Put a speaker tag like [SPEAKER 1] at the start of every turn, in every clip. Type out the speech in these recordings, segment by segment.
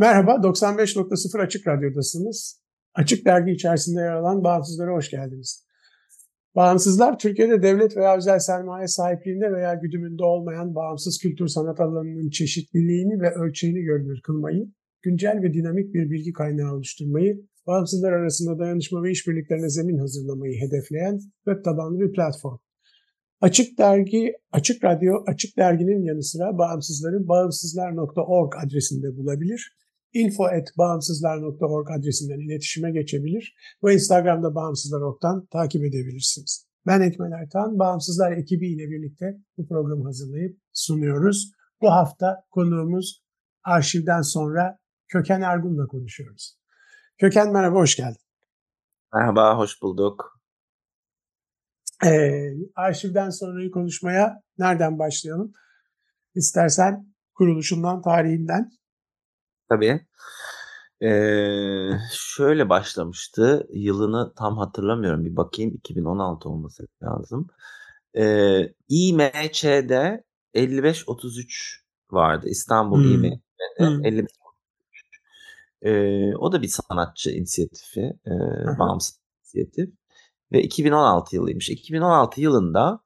[SPEAKER 1] Merhaba, 95.0 Açık Radyo'dasınız. Açık Dergi içerisinde yer alan Bağımsızlara hoş geldiniz. Bağımsızlar, Türkiye'de devlet veya özel sermaye sahipliğinde veya güdümünde olmayan bağımsız kültür sanat alanının çeşitliliğini ve ölçeğini görünür kılmayı, güncel ve dinamik bir bilgi kaynağı oluşturmayı, bağımsızlar arasında dayanışma ve işbirliklerine zemin hazırlamayı hedefleyen web tabanlı bir platform. Açık Dergi, Açık Radyo, Açık Dergi'nin yanı sıra bağımsızları bağımsızlar.org adresinde bulabilir info.bağımsızlar.org adresinden iletişime geçebilir ve Instagram'da Bağımsızlar.org'dan takip edebilirsiniz. Ben Ekmel Ertan, Bağımsızlar ekibiyle birlikte bu programı hazırlayıp sunuyoruz. Bu hafta konuğumuz arşivden sonra Köken Ergun'la konuşuyoruz. Köken merhaba, hoş geldin.
[SPEAKER 2] Merhaba, hoş bulduk.
[SPEAKER 1] Ee, arşivden sonrayı konuşmaya nereden başlayalım? İstersen kuruluşundan, tarihinden.
[SPEAKER 2] Tabii. Ee, şöyle başlamıştı. Yılını tam hatırlamıyorum. Bir bakayım. 2016 olması lazım. Ee, İMÇ'de 5533 vardı. İstanbul hmm. İMÇ'de hmm. 55 ee, o da bir sanatçı inisiyatifi. E, bağımsız inisiyatif. Ve 2016 yılıymış. 2016 yılında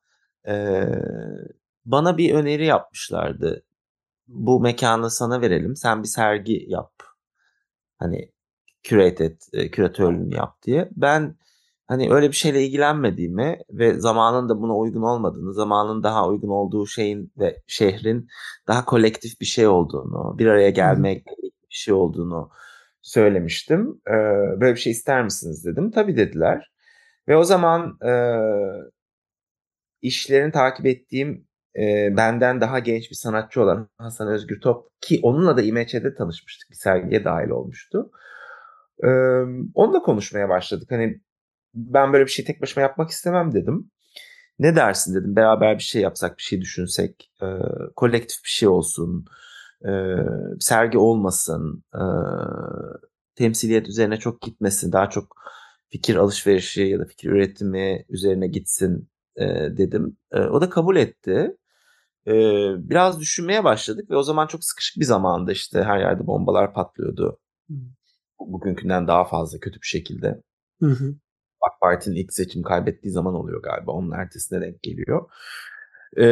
[SPEAKER 2] e, bana bir öneri yapmışlardı bu mekanı sana verelim. Sen bir sergi yap. Hani curate et, e, küratörlüğünü yap diye. Ben hani öyle bir şeyle ilgilenmediğimi ve zamanın da buna uygun olmadığını, zamanın daha uygun olduğu şeyin ve şehrin daha kolektif bir şey olduğunu, bir araya gelmek bir şey olduğunu söylemiştim. Ee, böyle bir şey ister misiniz dedim. Tabii dediler. Ve o zaman e, işlerini takip ettiğim e, benden daha genç bir sanatçı olan Hasan Özgür Top ki onunla da İMÇ'de tanışmıştık. Bir sergiye dahil olmuştu. E, onunla konuşmaya başladık. Hani ben böyle bir şey tek başıma yapmak istemem dedim. Ne dersin dedim. Beraber bir şey yapsak, bir şey düşünsek. E, kolektif bir şey olsun. E, sergi olmasın. E, temsiliyet üzerine çok gitmesin. Daha çok fikir alışverişi ya da fikir üretimi üzerine gitsin e, dedim. E, o da kabul etti e, biraz düşünmeye başladık ve o zaman çok sıkışık bir zamanda işte her yerde bombalar patlıyordu. Hı. Bugünkünden daha fazla kötü bir şekilde. Hı hı. AK Parti'nin ilk seçim kaybettiği zaman oluyor galiba. Onun ertesine denk geliyor. Ee,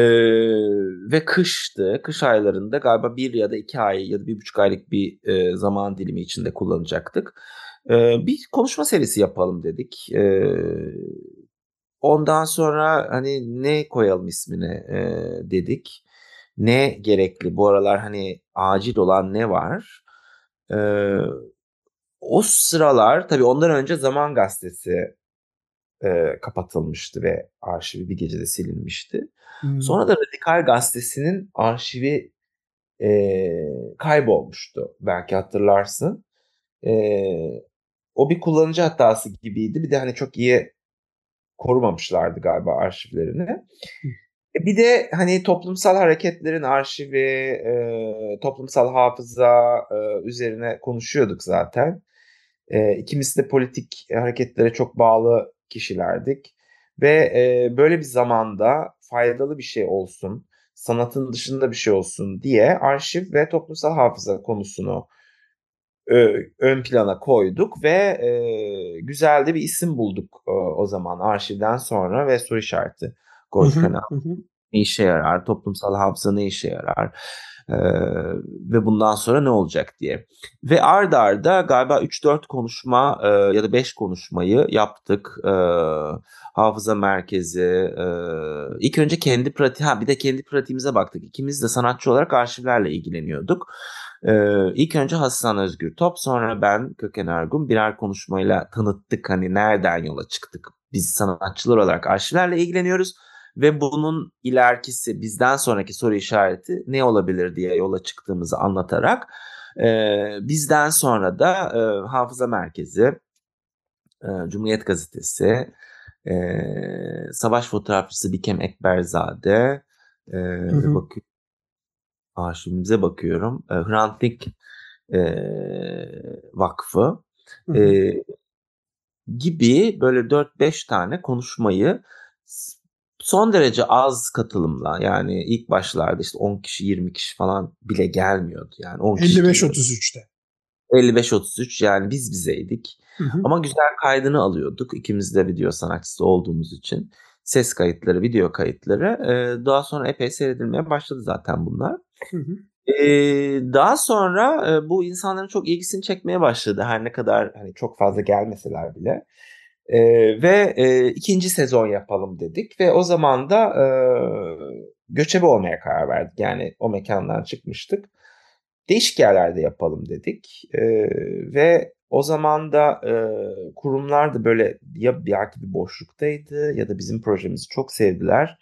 [SPEAKER 2] ve kıştı. Kış aylarında galiba bir ya da iki ay ya da bir buçuk aylık bir e, zaman dilimi içinde kullanacaktık. Ee, bir konuşma serisi yapalım dedik. Ee, Ondan sonra hani ne koyalım ismine e, dedik. Ne gerekli bu aralar hani acil olan ne var? E, o sıralar tabii ondan önce Zaman Gazetesi e, kapatılmıştı ve arşivi bir gecede silinmişti. Hmm. Sonra da Radikal Gazetesi'nin arşivi e, kaybolmuştu. Belki hatırlarsın. E, o bir kullanıcı hatası gibiydi. Bir de hani çok iyi korumamışlardı galiba arşivlerini. E, bir de hani toplumsal hareketlerin arşivi, e, toplumsal hafıza e, üzerine konuşuyorduk zaten. E, ikimiz de politik hareketlere çok bağlı kişilerdik. Ve e, böyle bir zamanda faydalı bir şey olsun, sanatın dışında bir şey olsun diye arşiv ve toplumsal hafıza konusunu ön plana koyduk ve e, güzel de bir isim bulduk e, o zaman arşivden sonra ve soru işareti koyduk. Hani ne işe yarar, toplumsal hafıza ne işe yarar e, ve bundan sonra ne olacak diye. Ve ard arda galiba 3-4 konuşma e, ya da 5 konuşmayı yaptık. E, hafıza merkezi, e, ilk önce kendi pratiği, ha bir de kendi pratiğimize baktık. İkimiz de sanatçı olarak arşivlerle ilgileniyorduk. Ee, ilk önce Hasan Özgür Top sonra ben Köken Ergun birer konuşmayla tanıttık. Hani nereden yola çıktık. Biz sanatçılar olarak arşivlerle ilgileniyoruz. Ve bunun ilerikisi bizden sonraki soru işareti ne olabilir diye yola çıktığımızı anlatarak e, bizden sonra da e, Hafıza Merkezi, e, Cumhuriyet Gazetesi, e, Savaş Fotoğrafçısı Bikem Ekberzade, e, bak arşivimize bakıyorum. E, Hrant Dink e, Vakfı e, gibi böyle 4-5 tane konuşmayı son derece az katılımla yani ilk başlarda işte 10 kişi 20 kişi falan bile gelmiyordu. Yani
[SPEAKER 1] 55-33'te.
[SPEAKER 2] 55-33 yani biz bizeydik.
[SPEAKER 1] Hı hı.
[SPEAKER 2] Ama güzel kaydını alıyorduk. İkimiz de video sanatçısı olduğumuz için. Ses kayıtları, video kayıtları. Ee, daha sonra epey seyredilmeye başladı zaten bunlar.
[SPEAKER 1] Hı hı.
[SPEAKER 2] Ee, daha sonra e, bu insanların çok ilgisini çekmeye başladı. Her ne kadar hani çok fazla gelmeseler bile. Ee, ve e, ikinci sezon yapalım dedik ve o zaman da e, göçebe olmaya karar verdik. Yani o mekandan çıkmıştık. Değişik yerlerde yapalım dedik e, ve o zaman da e, kurumlar da böyle ya belki bir boşluktaydı ya da bizim projemizi çok sevdiler.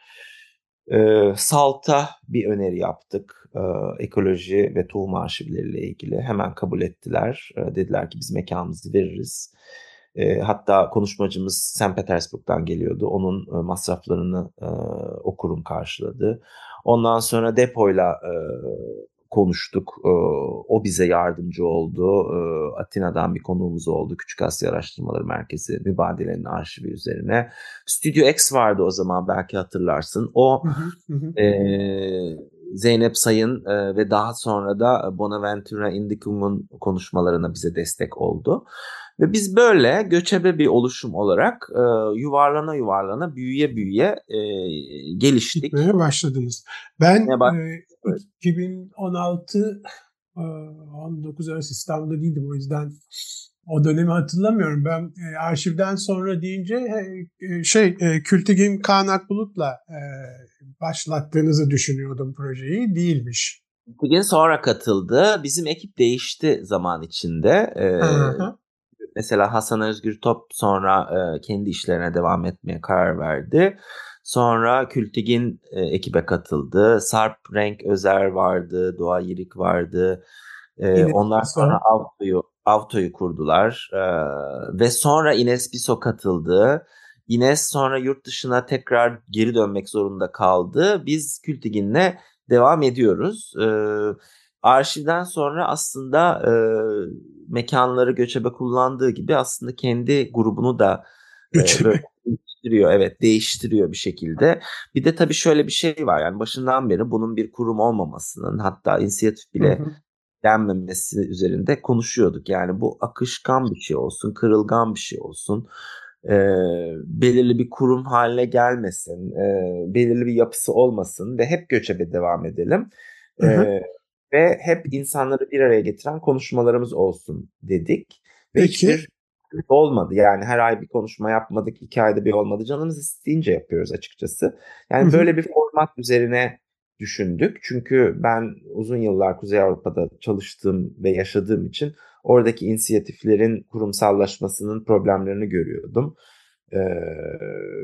[SPEAKER 2] E, Salt'a bir öneri yaptık. E, ekoloji ve tohum arşivleriyle ilgili. Hemen kabul ettiler. E, dediler ki biz mekanımızı veririz. E, hatta konuşmacımız St. Petersburg'dan geliyordu. Onun e, masraflarını e, o kurum karşıladı. Ondan sonra depoyla e, konuştuk. E, o bize yardımcı oldu. E, Atina'dan bir konuğumuz oldu. Küçük Asya Araştırmaları Merkezi Mübadele'nin arşivi üzerine. Studio X vardı o zaman belki hatırlarsın. O e, Zeynep Sayın e, ve daha sonra da Bonaventura Indicum'un konuşmalarına bize destek oldu. Ve biz böyle göçebe bir oluşum olarak e, yuvarlana yuvarlana büyüye büyüye e, geliştik.
[SPEAKER 1] Gitmeye başladınız. Ben
[SPEAKER 2] bak-
[SPEAKER 1] e, 2016 e, 19 arası İstanbul'da değildim o yüzden o dönemi hatırlamıyorum. Ben e, arşivden sonra deyince e, şey e, Kültigin Kaan Akbulut'la e, başlattığınızı düşünüyordum projeyi. Değilmiş.
[SPEAKER 2] Bugün sonra katıldı. Bizim ekip değişti zaman içinde. E,
[SPEAKER 1] hı.
[SPEAKER 2] Mesela Hasan Özgür Top sonra e, kendi işlerine devam etmeye karar verdi. Sonra Kültigin e, ekibe katıldı. Sarp Renk Özer vardı, Doğa Yirik vardı. E, onlar
[SPEAKER 1] sonra-
[SPEAKER 2] Avto'yu Avto'yu kurdular. E, ve sonra Ines Biso katıldı. Ines sonra yurt dışına tekrar geri dönmek zorunda kaldı. Biz Kültigin'le devam ediyoruz. E, arşivden sonra aslında e, mekanları göçebe kullandığı gibi aslında kendi grubunu da e, böyle değiştiriyor. Evet değiştiriyor bir şekilde. Bir de tabii şöyle bir şey var yani başından beri bunun bir kurum olmamasının hatta inisiyatif bile
[SPEAKER 1] Hı hı.
[SPEAKER 2] denmemesi üzerinde konuşuyorduk. Yani bu akışkan bir şey olsun, kırılgan bir şey olsun. e, belirli bir kurum haline gelmesin, e, belirli bir yapısı olmasın ve hep göçebe devam edelim.
[SPEAKER 1] Hı hı.
[SPEAKER 2] E, ve hep insanları bir araya getiren konuşmalarımız olsun dedik. Ve
[SPEAKER 1] Peki.
[SPEAKER 2] hiçbir olmadı. Yani her ay bir konuşma yapmadık, iki ayda bir olmadı. Canımız isteyince yapıyoruz açıkçası. Yani
[SPEAKER 1] Hı hı.
[SPEAKER 2] böyle bir format üzerine düşündük. Çünkü ben uzun yıllar Kuzey Avrupa'da çalıştığım ve yaşadığım için oradaki inisiyatiflerin kurumsallaşmasının problemlerini görüyordum. Ee,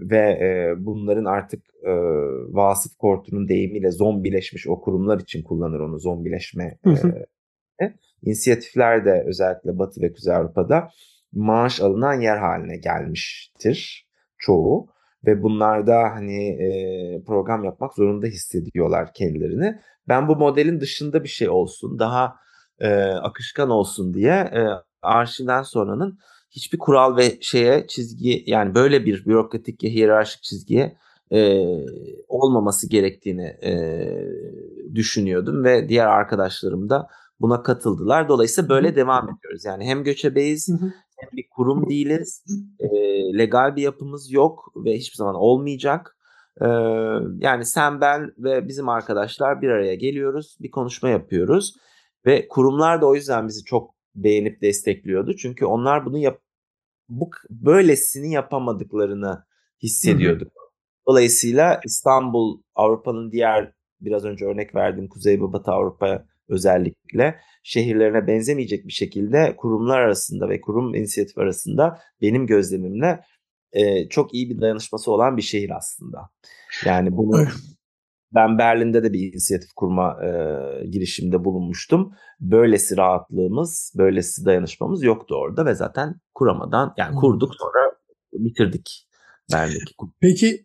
[SPEAKER 2] ve e, bunların artık e, Vasıf Kortu'nun deyimiyle zombileşmiş o kurumlar için kullanır onu zombileşme
[SPEAKER 1] Hı hı.
[SPEAKER 2] e, inisiyatifler de özellikle Batı ve Kuzey Avrupa'da maaş alınan yer haline gelmiştir çoğu ve bunlarda hani e, program yapmak zorunda hissediyorlar kendilerini. Ben bu modelin dışında bir şey olsun, daha e, akışkan olsun diye e, arşivden sonranın hiçbir kural ve şeye çizgi yani böyle bir bürokratik ya hiyerarşik çizgiye e, olmaması gerektiğini e, düşünüyordum ve diğer arkadaşlarım da buna katıldılar. Dolayısıyla böyle devam ediyoruz. Yani hem göçebeyiz hem bir kurum değiliz. E, legal bir yapımız yok ve hiçbir zaman olmayacak. E, yani sen ben ve bizim arkadaşlar bir araya geliyoruz, bir konuşma yapıyoruz ve kurumlar da o yüzden bizi çok beğenip destekliyordu. Çünkü onlar bunu yap bu böylesini yapamadıklarını hissediyorduk. Dolayısıyla İstanbul Avrupa'nın diğer biraz önce örnek verdiğim Kuzey ve Batı Avrupa özellikle şehirlerine benzemeyecek bir şekilde kurumlar arasında ve kurum inisiyatif arasında benim gözlemimle e, çok iyi bir dayanışması olan bir şehir aslında. Yani bunu ben Berlin'de de bir inisiyatif kurma e, girişiminde bulunmuştum. Böylesi rahatlığımız, böylesi dayanışmamız yoktu orada ve zaten kuramadan yani kurduk sonra bitirdik Berlin'deki.
[SPEAKER 1] Peki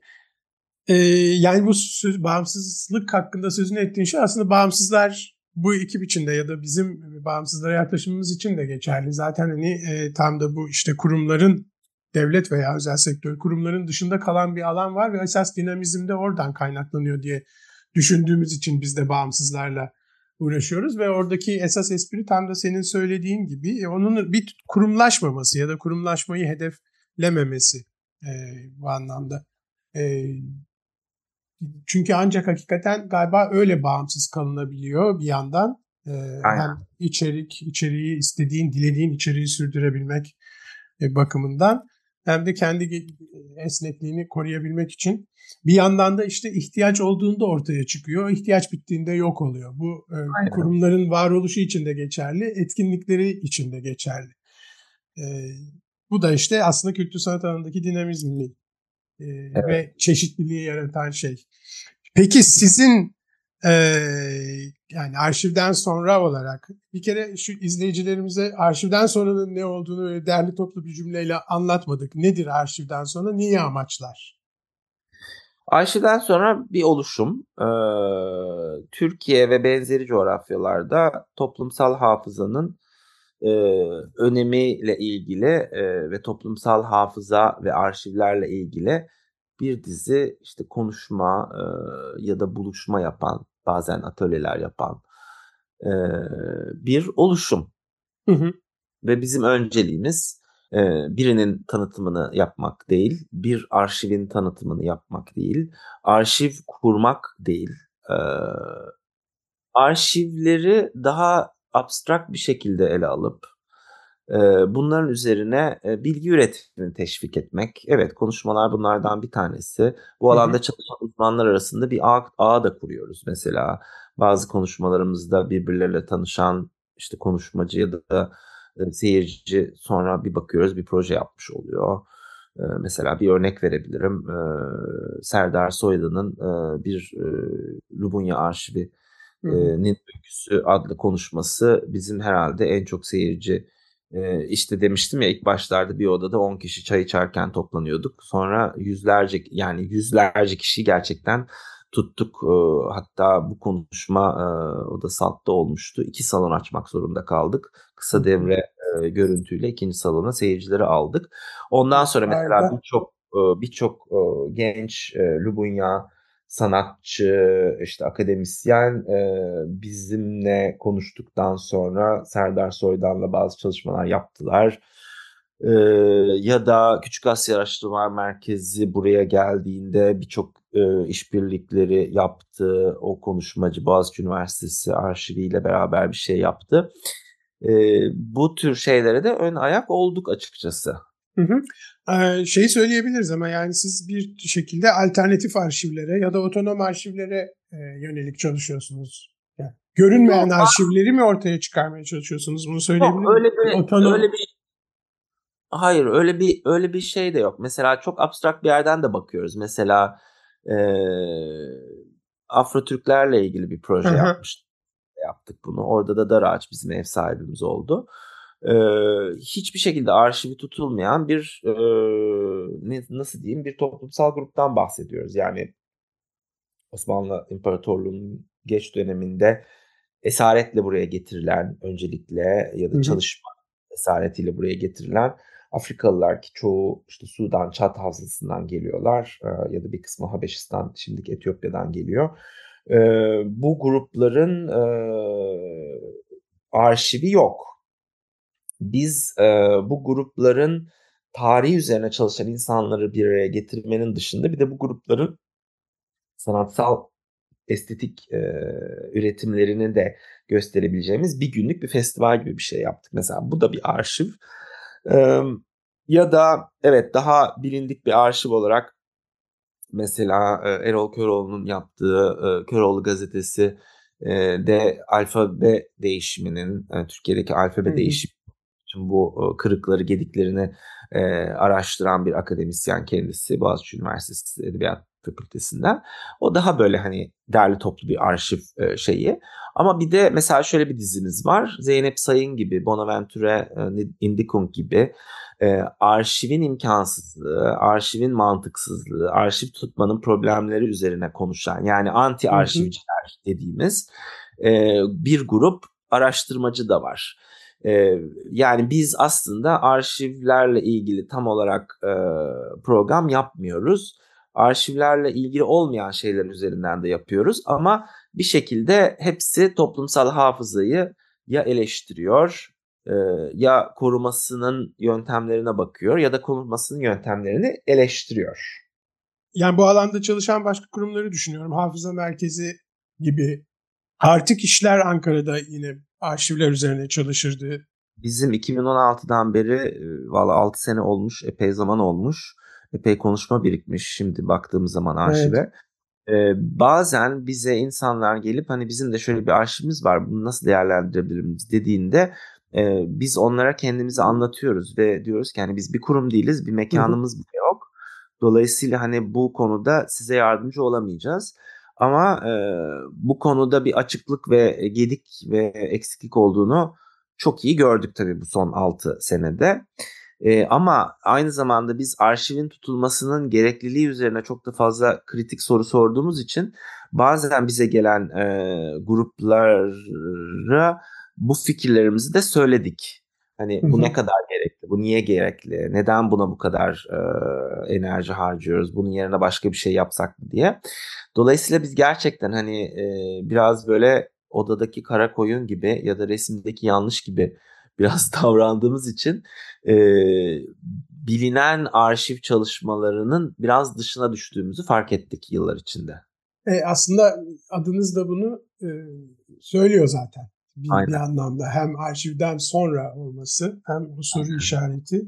[SPEAKER 1] e, yani bu söz, bağımsızlık hakkında sözünü ettiğin şey aslında bağımsızlar bu ekip içinde ya da bizim bağımsızlara yaklaşımımız için de geçerli. Zaten hani e, tam da bu işte kurumların devlet veya özel sektör kurumların dışında kalan bir alan var ve esas dinamizm de oradan kaynaklanıyor diye düşündüğümüz için biz de bağımsızlarla uğraşıyoruz ve oradaki esas espri tam da senin söylediğin gibi e, onun bir kurumlaşmaması ya da kurumlaşmayı hedeflememesi e, bu anlamda. E, çünkü ancak hakikaten galiba öyle bağımsız kalınabiliyor bir yandan. E, hem içerik, içeriği istediğin, dilediğin içeriği sürdürebilmek e, bakımından hem de kendi esnekliğini koruyabilmek için bir yandan da işte ihtiyaç olduğunda ortaya çıkıyor. ihtiyaç bittiğinde yok oluyor. Bu e, kurumların varoluşu için de geçerli, etkinlikleri için de geçerli. E, bu da işte aslında kültür sanat alanındaki dinamizmi e, evet. ve çeşitliliği yaratan şey. Peki sizin e, yani arşivden sonra olarak bir kere şu izleyicilerimize arşivden sonranın ne olduğunu derli toplu bir cümleyle anlatmadık. Nedir arşivden sonra? Niye amaçlar?
[SPEAKER 2] Arşivden sonra bir oluşum. Ee, Türkiye ve benzeri coğrafyalarda toplumsal hafızanın e, önemiyle ilgili e, ve toplumsal hafıza ve arşivlerle ilgili bir dizi işte konuşma e, ya da buluşma yapan, bazen atölyeler yapan e, bir oluşum. Hı hı. Ve bizim önceliğimiz e, birinin tanıtımını yapmak değil, bir arşivin tanıtımını yapmak değil, arşiv kurmak değil. E, arşivleri daha abstrak bir şekilde ele alıp bunların üzerine bilgi üretimini teşvik etmek. Evet konuşmalar bunlardan bir tanesi. Bu alanda çalışan uzmanlar arasında bir ağ, ağ da kuruyoruz. Mesela bazı konuşmalarımızda birbirleriyle tanışan işte konuşmacı ya da seyirci sonra bir bakıyoruz bir proje yapmış oluyor. Mesela bir örnek verebilirim. Serdar Soylu'nun bir Lubunya arşivi Nin Öyküsü adlı konuşması bizim herhalde en çok seyirci ee, işte demiştim ya ilk başlarda bir odada 10 kişi çay içerken toplanıyorduk. Sonra yüzlerce yani yüzlerce kişi gerçekten tuttuk. Ee, hatta bu konuşma e, o da saltta olmuştu. İki salon açmak zorunda kaldık. Kısa devre e, görüntüyle ikinci salona seyircileri aldık. Ondan sonra mesela birçok e, birçok genç Lubunya sanatçı, işte akademisyen e, bizimle konuştuktan sonra Serdar Soydan'la bazı çalışmalar yaptılar. E, ya da Küçük Asya Araştırma Merkezi buraya geldiğinde birçok e, işbirlikleri yaptı. O konuşmacı Boğaziçi Üniversitesi arşiviyle beraber bir şey yaptı. E, bu tür şeylere de ön ayak olduk açıkçası.
[SPEAKER 1] Hı hı. Şeyi söyleyebiliriz ama yani siz bir şekilde alternatif arşivlere ya da otonom arşivlere yönelik çalışıyorsunuz. Yani görünmeyen Yok, arşivleri mi ortaya çıkarmaya çalışıyorsunuz? Bunu söyleyebilir miyim?
[SPEAKER 2] Öyle bir, otonom... öyle bir Hayır öyle bir öyle bir şey de yok. Mesela çok abstrakt bir yerden de bakıyoruz. Mesela e, Afro Türklerle ilgili bir proje yapmıştık. Yaptık bunu. Orada da Daraç bizim ev sahibimiz oldu e, hiçbir şekilde arşivi tutulmayan bir e, ne, nasıl diyeyim bir toplumsal gruptan bahsediyoruz. Yani Osmanlı İmparatorluğu'nun geç döneminde esaretle buraya getirilen öncelikle ya da Hı-hı. çalışma esaretiyle buraya getirilen Afrikalılar ki çoğu işte Sudan, Çat havzasından geliyorlar e, ya da bir kısmı Habeşistan, şimdiki Etiyopya'dan geliyor. E, bu grupların e, arşivi yok biz e, bu grupların tarihi üzerine çalışan insanları bir araya getirmenin dışında bir de bu grupların sanatsal estetik e, üretimlerini de gösterebileceğimiz bir günlük bir festival gibi bir şey yaptık. Mesela bu da bir arşiv. E, ya da evet daha bilindik bir arşiv olarak mesela e, Erol Köroğlu'nun yaptığı e, Köroğlu gazetesi de alfabe değişiminin, yani Türkiye'deki alfabe
[SPEAKER 1] Hı hı.
[SPEAKER 2] İçin bu kırıkları, gediklerini e, araştıran bir akademisyen kendisi Boğaziçi Üniversitesi Edebiyat Fakültesinden. O daha böyle hani derli toplu bir arşiv e, şeyi. Ama bir de mesela şöyle bir dizimiz var. Zeynep Sayın gibi, Bonaventure e, Indikung gibi e, arşivin imkansızlığı, arşivin mantıksızlığı, arşiv tutmanın problemleri üzerine konuşan yani anti arşivciler dediğimiz e, bir grup araştırmacı da var. E, yani biz aslında arşivlerle ilgili tam olarak e, program yapmıyoruz. Arşivlerle ilgili olmayan şeyler üzerinden de yapıyoruz ama bir şekilde hepsi toplumsal hafızayı ya eleştiriyor ya korumasının yöntemlerine bakıyor ya da korumasının yöntemlerini eleştiriyor.
[SPEAKER 1] Yani bu alanda çalışan başka kurumları düşünüyorum. Hafıza Merkezi gibi. Artık işler Ankara'da yine arşivler üzerine çalışırdı.
[SPEAKER 2] Bizim 2016'dan beri valla 6 sene olmuş, epey zaman olmuş. Epey konuşma birikmiş şimdi baktığımız zaman arşive. Evet. Ee, bazen bize insanlar gelip hani bizim de şöyle bir arşivimiz var bunu nasıl değerlendirebiliriz dediğinde e, biz onlara kendimizi anlatıyoruz ve diyoruz ki hani biz bir kurum değiliz bir mekanımız bile yok. Dolayısıyla hani bu konuda size yardımcı olamayacağız. Ama e, bu konuda bir açıklık ve gedik ve eksiklik olduğunu çok iyi gördük tabii bu son 6 senede. E, ama aynı zamanda biz arşivin tutulmasının gerekliliği üzerine çok da fazla kritik soru sorduğumuz için bazen bize gelen e, gruplara bu fikirlerimizi de söyledik. Hani bu ne kadar gerekli, bu niye gerekli, neden buna bu kadar e, enerji harcıyoruz, bunun yerine başka bir şey yapsak mı diye. Dolayısıyla biz gerçekten hani e, biraz böyle odadaki kara koyun gibi ya da resimdeki yanlış gibi biraz davrandığımız için e, bilinen arşiv çalışmalarının biraz dışına düştüğümüzü fark ettik yıllar içinde.
[SPEAKER 1] E, aslında adınız da bunu e, söylüyor zaten bir, bir anlamda. Hem arşivden sonra olması hem bu soru işareti.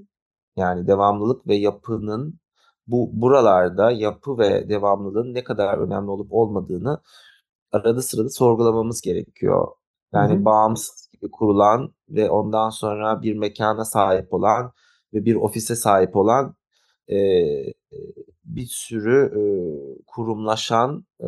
[SPEAKER 2] Yani devamlılık ve yapının bu buralarda yapı ve devamlılığın ne kadar önemli olup olmadığını arada sırada sorgulamamız gerekiyor. Yani Hı-hı. bağımsız gibi kurulan ve ondan sonra bir mekana sahip olan ve bir ofise sahip olan e, bir sürü e, kurumlaşan e,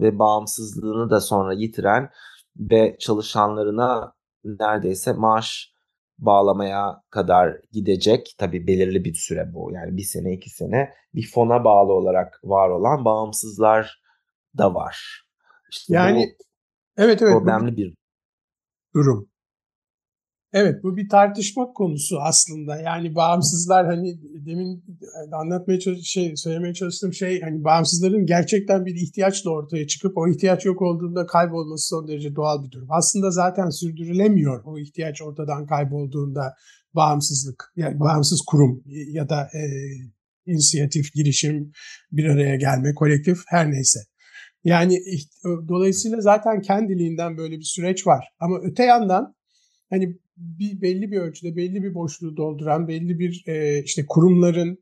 [SPEAKER 2] ve bağımsızlığını da sonra yitiren ve çalışanlarına neredeyse maaş bağlamaya kadar gidecek. Tabii belirli bir süre bu. Yani bir sene iki sene bir fona bağlı olarak var olan bağımsızlar da var.
[SPEAKER 1] İşte yani evet evet
[SPEAKER 2] problemli bir
[SPEAKER 1] durum. Evet bu bir tartışma konusu aslında. Yani bağımsızlar hani demin anlatmaya çalış şey söylemeye çalıştığım şey hani bağımsızların gerçekten bir ihtiyaçla ortaya çıkıp o ihtiyaç yok olduğunda kaybolması son derece doğal bir durum. Aslında zaten sürdürülemiyor o ihtiyaç ortadan kaybolduğunda bağımsızlık yani bağımsız kurum ya da e, inisiyatif, girişim, bir araya gelme, kolektif her neyse. Yani dolayısıyla zaten kendiliğinden böyle bir süreç var. Ama öte yandan hani bir belli bir ölçüde belli bir boşluğu dolduran belli bir e, işte kurumların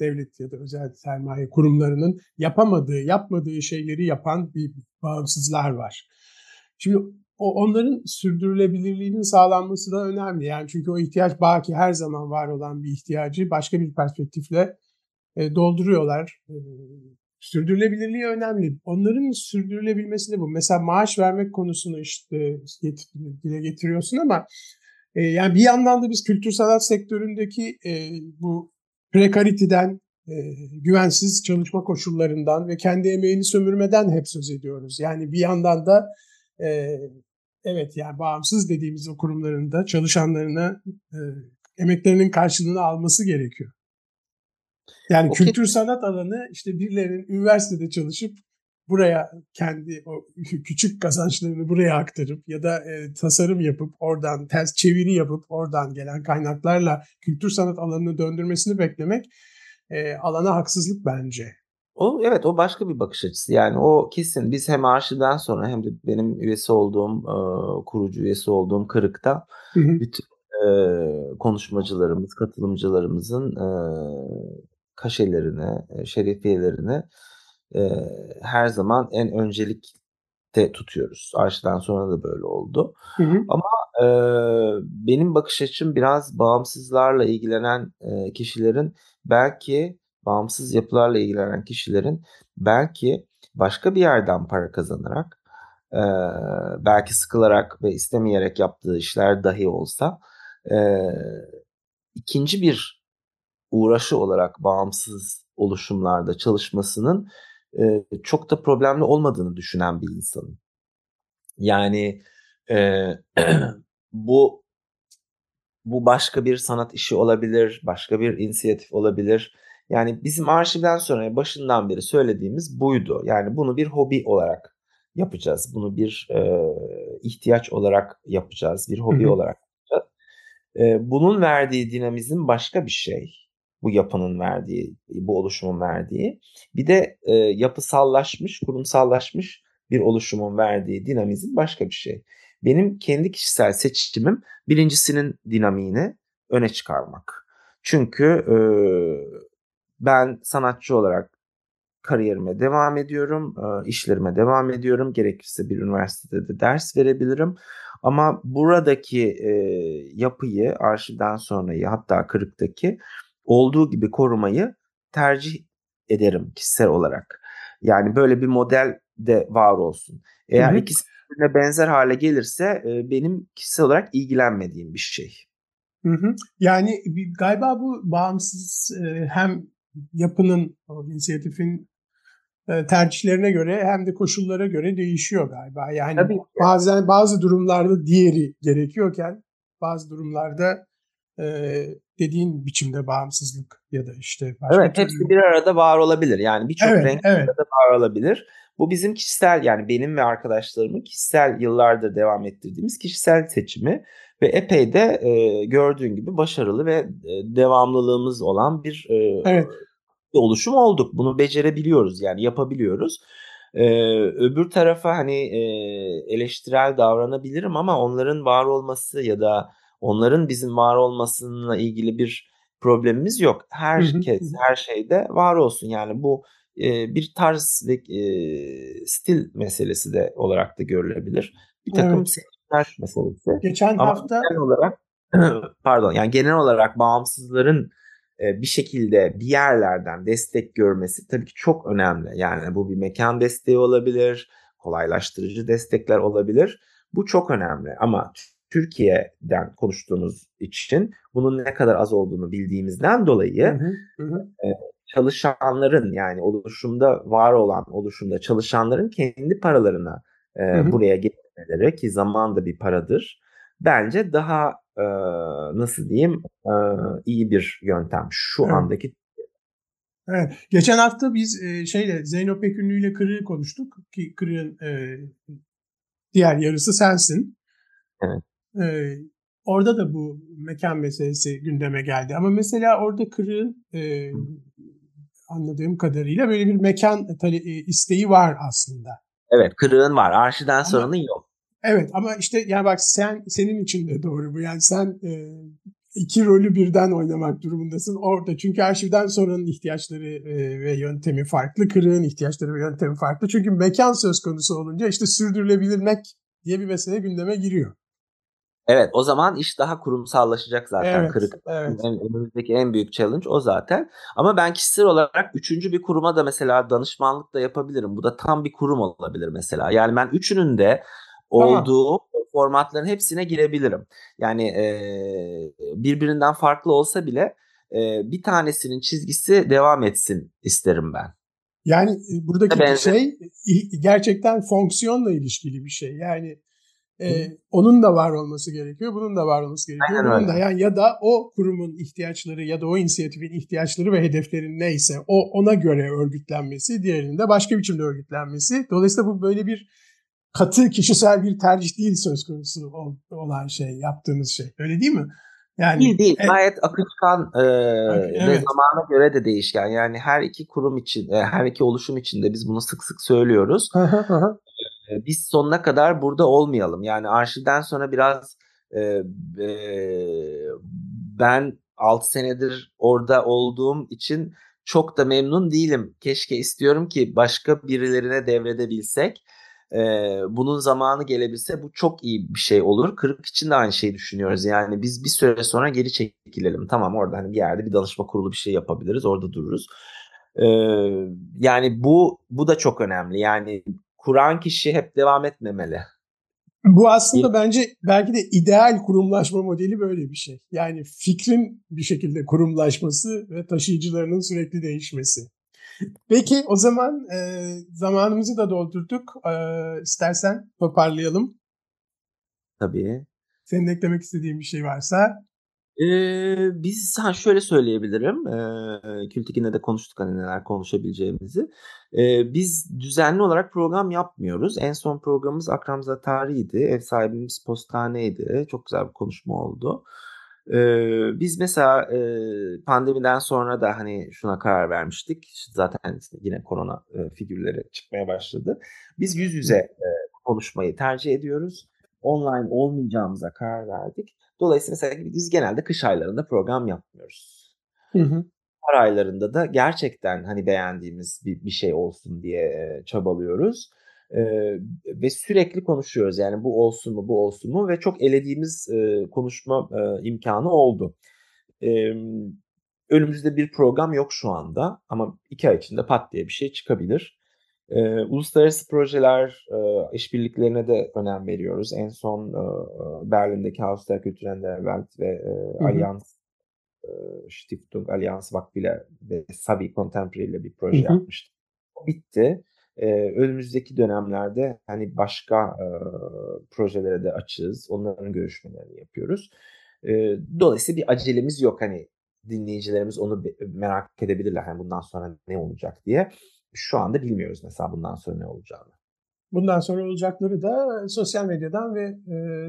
[SPEAKER 1] devlet ya da özel sermaye kurumlarının yapamadığı, yapmadığı şeyleri yapan bir bağımsızlar var. Şimdi o onların sürdürülebilirliğinin sağlanması da önemli. Yani çünkü o ihtiyaç baki her zaman var olan bir ihtiyacı başka bir perspektifle e, dolduruyorlar. E, sürdürülebilirliği önemli. Onların sürdürülebilmesi de bu. Mesela maaş vermek konusunu işte dile getiriyorsun ama e, yani bir yandan da biz kültür sanat sektöründeki e, bu prekaritiden, e, güvensiz çalışma koşullarından ve kendi emeğini sömürmeden hep söz ediyoruz. Yani bir yandan da e, evet yani bağımsız dediğimiz o kurumlarında çalışanlarına e, emeklerinin karşılığını alması gerekiyor. Yani okay. kültür sanat alanı işte birilerinin üniversitede çalışıp buraya kendi o küçük kazançlarını buraya aktarıp ya da e, tasarım yapıp oradan ters çeviri yapıp oradan gelen kaynaklarla kültür sanat alanını döndürmesini beklemek e, alana haksızlık bence.
[SPEAKER 2] O evet o başka bir bakış açısı. Yani o kesin biz hem arşivden sonra hem de benim üyesi olduğum e, kurucu üyesi olduğum kırıkta bütün e, konuşmacılarımız, katılımcılarımızın e, kaşelerini, şerefiyelerini e, her zaman en öncelikte tutuyoruz. Arşivden sonra da böyle oldu.
[SPEAKER 1] Hı hı.
[SPEAKER 2] Ama e, benim bakış açım biraz bağımsızlarla ilgilenen e, kişilerin belki bağımsız yapılarla ilgilenen kişilerin belki başka bir yerden para kazanarak e, belki sıkılarak ve istemeyerek yaptığı işler dahi olsa e, ikinci bir uğraşı olarak bağımsız oluşumlarda çalışmasının e, çok da problemli olmadığını düşünen bir insanım. Yani e, bu bu başka bir sanat işi olabilir, başka bir inisiyatif olabilir. Yani bizim arşivden sonra başından beri söylediğimiz buydu. Yani bunu bir hobi olarak yapacağız. Bunu bir e, ihtiyaç olarak yapacağız. Bir hobi
[SPEAKER 1] Hı hı.
[SPEAKER 2] olarak yapacağız. E, bunun verdiği dinamizm başka bir şey. Bu yapının verdiği, bu oluşumun verdiği. Bir de e, yapısallaşmış, kurumsallaşmış bir oluşumun verdiği dinamizm başka bir şey. Benim kendi kişisel seçimim birincisinin dinamiğini öne çıkarmak. Çünkü e, ben sanatçı olarak kariyerime devam ediyorum, e, işlerime devam ediyorum. Gerekirse bir üniversitede de ders verebilirim. Ama buradaki e, yapıyı, arşivden sonrayı hatta kırıktaki olduğu gibi korumayı tercih ederim kişisel olarak. Yani böyle bir model de var olsun. Eğer
[SPEAKER 1] Hı hı.
[SPEAKER 2] ikisi birbirine benzer hale gelirse e, benim kişisel olarak ilgilenmediğim bir şey.
[SPEAKER 1] Hı hı. Yani galiba bu bağımsız e, hem yapının, inisiyatifin e, tercihlerine göre hem de koşullara göre değişiyor galiba. Yani
[SPEAKER 2] Tabii
[SPEAKER 1] bazen bazı durumlarda diğeri gerekiyorken bazı durumlarda e, dediğin biçimde bağımsızlık ya da işte başka
[SPEAKER 2] Evet,
[SPEAKER 1] türlü-
[SPEAKER 2] hepsi bir arada var olabilir. Yani birçok
[SPEAKER 1] Evet,
[SPEAKER 2] renk
[SPEAKER 1] evet.
[SPEAKER 2] arada var olabilir. Bu bizim kişisel yani benim ve arkadaşlarımın kişisel yıllardır devam ettirdiğimiz kişisel seçimi ve epey de e, gördüğün gibi başarılı ve e, devamlılığımız olan bir e,
[SPEAKER 1] Evet.
[SPEAKER 2] oluşum olduk. Bunu becerebiliyoruz yani yapabiliyoruz. Ee, öbür tarafa hani e, eleştirel davranabilirim ama onların var olması ya da onların bizim var olmasıyla ilgili bir problemimiz yok. Herkes her şeyde var olsun. Yani bu e, bir tarz ve e, stil meselesi de olarak da görülebilir. Bir takım
[SPEAKER 1] Evet.
[SPEAKER 2] seçimler meselesi.
[SPEAKER 1] Geçen
[SPEAKER 2] Ama
[SPEAKER 1] hafta
[SPEAKER 2] genel olarak pardon yani genel olarak bağımsızların e, bir şekilde bir yerlerden destek görmesi tabii ki çok önemli. Yani bu bir mekan desteği olabilir, kolaylaştırıcı destekler olabilir. Bu çok önemli ama Türkiye'den konuştuğumuz için bunun ne kadar az olduğunu bildiğimizden dolayı
[SPEAKER 1] Hı hı, hı hı.
[SPEAKER 2] çalışanların yani oluşumda var olan oluşumda çalışanların kendi paralarına e,
[SPEAKER 1] Hı hı.
[SPEAKER 2] buraya getirmeleri ki zaman da bir paradır. Bence daha e, nasıl diyeyim e, iyi bir yöntem şu
[SPEAKER 1] Evet.
[SPEAKER 2] andaki.
[SPEAKER 1] Evet. Geçen hafta biz e, şeyle Zeyno Pekünlü ile Kırık'ı konuştuk ki Kırık'ın e, diğer yarısı sensin.
[SPEAKER 2] Evet.
[SPEAKER 1] E, orada da bu mekan meselesi gündeme geldi. Ama mesela orada Kırık'ın e, anladığım kadarıyla böyle bir mekan tale- e, isteği var aslında.
[SPEAKER 2] Evet kırığın var arşiden sonranın yok.
[SPEAKER 1] Evet ama işte yani bak sen senin için de doğru bu. Yani sen e, iki rolü birden oynamak durumundasın orada. Çünkü arşivden sonranın ihtiyaçları e, ve yöntemi farklı. Kırığın ihtiyaçları ve yöntemi farklı. Çünkü mekan söz konusu olunca işte sürdürülebilirmek diye bir mesele gündeme giriyor.
[SPEAKER 2] Evet o zaman iş daha kurumsallaşacak zaten
[SPEAKER 1] Evet,
[SPEAKER 2] kırık.
[SPEAKER 1] evet.
[SPEAKER 2] En, önümüzdeki en büyük challenge o zaten. Ama ben kişisel olarak üçüncü bir kuruma da mesela danışmanlık da yapabilirim. Bu da tam bir kurum olabilir mesela. Yani ben üçünün de olduğu formatların hepsine girebilirim. Yani e, birbirinden farklı olsa bile e, bir tanesinin çizgisi devam etsin isterim ben.
[SPEAKER 1] Yani e, buradaki
[SPEAKER 2] Benzer.
[SPEAKER 1] şey gerçekten fonksiyonla ilişkili bir şey. Yani e, onun da var olması gerekiyor, bunun da var olması gerekiyor.
[SPEAKER 2] Aynen
[SPEAKER 1] bunun da yani ya da o kurumun ihtiyaçları ya da o inisiyatifin ihtiyaçları ve hedeflerin neyse o ona göre örgütlenmesi, diğerinin de başka biçimde örgütlenmesi. Dolayısıyla bu böyle bir katı kişisel bir tercih değil söz konusu ol- olan şey, yaptığımız şey. Öyle değil mi? Yani
[SPEAKER 2] Değil değil.
[SPEAKER 1] e-
[SPEAKER 2] Gayet akışkan e, ve
[SPEAKER 1] evet.
[SPEAKER 2] zamana göre de değişken. Yani her iki kurum için, e, her iki oluşum için de biz bunu sık sık söylüyoruz. Biz sonuna kadar burada olmayalım. Yani arşivden sonra biraz e, e, ben 6 senedir orada olduğum için çok da memnun değilim. Keşke istiyorum ki başka birilerine devredebilsek. e, bunun zamanı gelebilse bu çok iyi bir şey olur. Kırık için de aynı şeyi düşünüyoruz. Yani biz bir süre sonra geri çekilelim. Tamam orada hani bir yerde bir danışma kurulu bir şey yapabiliriz. Orada dururuz. E, yani bu bu da çok önemli. Yani kuran kişi hep devam etmemeli.
[SPEAKER 1] Bu aslında bence belki de ideal kurumlaşma modeli böyle bir şey. Yani fikrin bir şekilde kurumlaşması ve taşıyıcılarının sürekli değişmesi. Peki o zaman e, zamanımızı da doldurduk. E, istersen toparlayalım.
[SPEAKER 2] Tabii.
[SPEAKER 1] Senin eklemek istediğin bir şey varsa.
[SPEAKER 2] Ee, biz ha şöyle söyleyebilirim. Ee, Kültikin'de de konuştuk hani neler konuşabileceğimizi. Ee, biz düzenli olarak program yapmıyoruz. En son programımız Akram Zatari'ydi. Ev sahibimiz Postane'ydi. Çok güzel bir konuşma oldu. Ee, biz mesela e, pandemiden sonra da hani şuna karar vermiştik. Zaten yine korona e, figürleri çıkmaya başladı. Biz yüz yüze e, konuşmayı tercih ediyoruz. Online olmayacağımıza karar verdik. Dolayısıyla mesela biz genelde kış aylarında program yapmıyoruz.
[SPEAKER 1] Hı hı.
[SPEAKER 2] Kar aylarında da gerçekten hani beğendiğimiz bir, bir şey olsun diye çabalıyoruz. Ee, ve sürekli konuşuyoruz yani bu olsun mu bu olsun mu ve çok elediğimiz e, konuşma e, imkanı oldu. E, önümüzde bir program yok şu anda ama iki ay içinde pat diye bir şey çıkabilir. E, uluslararası projeler e, işbirliklerine de önem veriyoruz. En son e, Berlin'deki Haus der Kulturenderwelt ve e, Allianz e, Stiftung Allianz Vakfı ile ve Sabi Contemporary ile bir proje hı hı. yapmıştık. O bitti. E, önümüzdeki dönemlerde hani başka e, projelere de açığız. Onların görüşmelerini yapıyoruz. E, dolayısıyla bir acelemiz yok. Hani dinleyicilerimiz onu merak edebilirler. Hani bundan sonra ne olacak diye şu anda bilmiyoruz mesela bundan sonra ne olacağını.
[SPEAKER 1] Bundan sonra olacakları da sosyal medyadan ve e,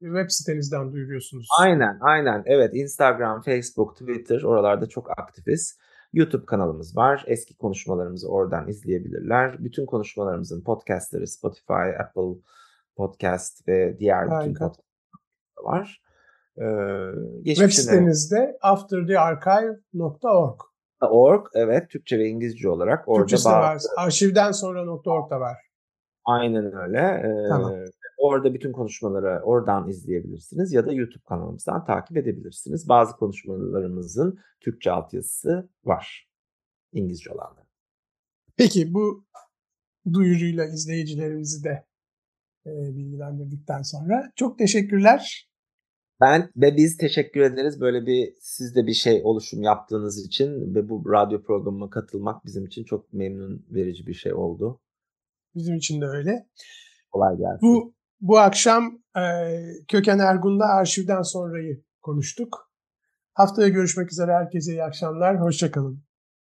[SPEAKER 1] web sitenizden duyuruyorsunuz.
[SPEAKER 2] Aynen, aynen. Evet, Instagram, Facebook, Twitter oralarda çok aktifiz. YouTube kanalımız var. Eski konuşmalarımızı oradan izleyebilirler. Bütün konuşmalarımızın podcastları Spotify, Apple Podcast ve diğer
[SPEAKER 1] Harika.
[SPEAKER 2] bütün podcastlar var.
[SPEAKER 1] Ee, Web sitemizde afterthearchive.org
[SPEAKER 2] Org evet Türkçe ve İngilizce olarak orada
[SPEAKER 1] Türkçesi var. Arşivden sonra .org da var.
[SPEAKER 2] Aynen öyle. Ee,
[SPEAKER 1] tamam.
[SPEAKER 2] Orada bütün konuşmaları oradan izleyebilirsiniz ya da YouTube kanalımızdan takip edebilirsiniz. Bazı konuşmalarımızın Türkçe altyazısı var. İngilizce olanları.
[SPEAKER 1] Peki bu duyuruyla izleyicilerimizi de e, bilgilendirdikten sonra çok teşekkürler.
[SPEAKER 2] Ben ve biz teşekkür ederiz böyle bir siz de bir şey oluşum yaptığınız için ve bu radyo programına katılmak bizim için çok memnun verici bir şey oldu.
[SPEAKER 1] Bizim için de öyle.
[SPEAKER 2] Kolay gelsin.
[SPEAKER 1] Bu bu akşam e, Köken Ergun'la arşivden sonrayı konuştuk. Haftaya görüşmek üzere. Herkese iyi akşamlar. Hoşçakalın.